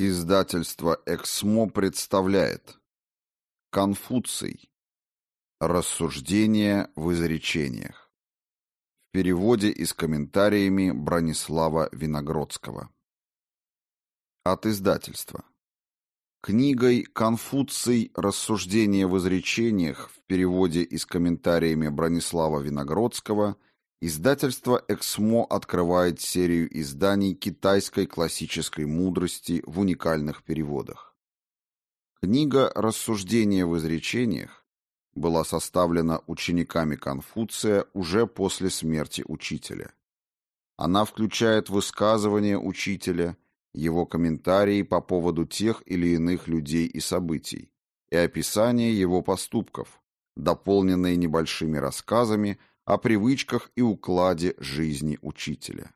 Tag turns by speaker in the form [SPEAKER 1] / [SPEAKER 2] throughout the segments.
[SPEAKER 1] Издательство «Эксмо» представляет Конфуций. Рассуждения в изречениях. В переводе и с комментариями Бронислава Виногродского. От издательства. Книгой «Конфуций. Рассуждения в изречениях» в переводе и с комментариями Бронислава Виногродского – Издательство «Эксмо» открывает серию изданий китайской классической мудрости в уникальных переводах. Книга «Рассуждения в изречениях» была составлена учениками Конфуция уже после смерти учителя. Она включает высказывания учителя, его комментарии по поводу тех или иных людей и событий, и описание его поступков, дополненные небольшими рассказами о привычках и укладе жизни учителя.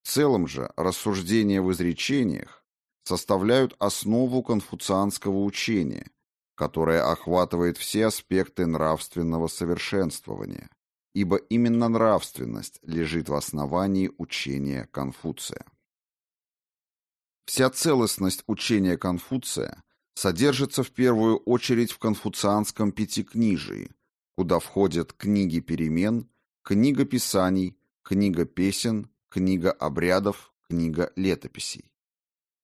[SPEAKER 1] В целом же рассуждения в изречениях составляют основу конфуцианского учения, которое охватывает все аспекты нравственного совершенствования, ибо именно нравственность лежит в основании учения Конфуция. Вся целостность учения Конфуция содержится в первую очередь в конфуцианском пятикнижии, куда входят книги перемен, книга писаний, книга песен, книга обрядов, книга летописей.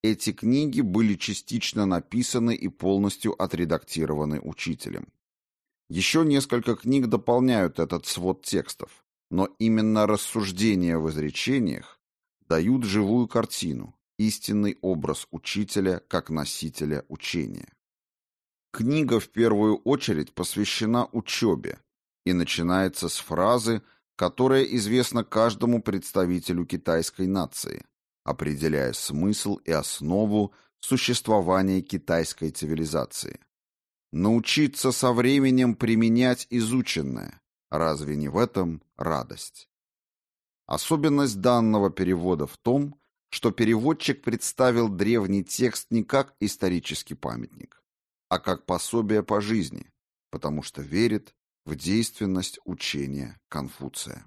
[SPEAKER 1] Эти книги были частично написаны и полностью отредактированы учителем. Еще несколько книг дополняют этот свод текстов, но именно рассуждения в изречениях дают живую картину, истинный образ учителя как носителя учения. Книга в первую очередь посвящена учебе и начинается с фразы, которая известна каждому представителю китайской нации, определяя смысл и основу существования китайской цивилизации. Научиться со временем применять изученное. Разве не в этом радость? Особенность данного перевода в том, что переводчик представил древний текст не как исторический памятник, а как пособие по жизни, потому что верит в действенность учения Конфуция.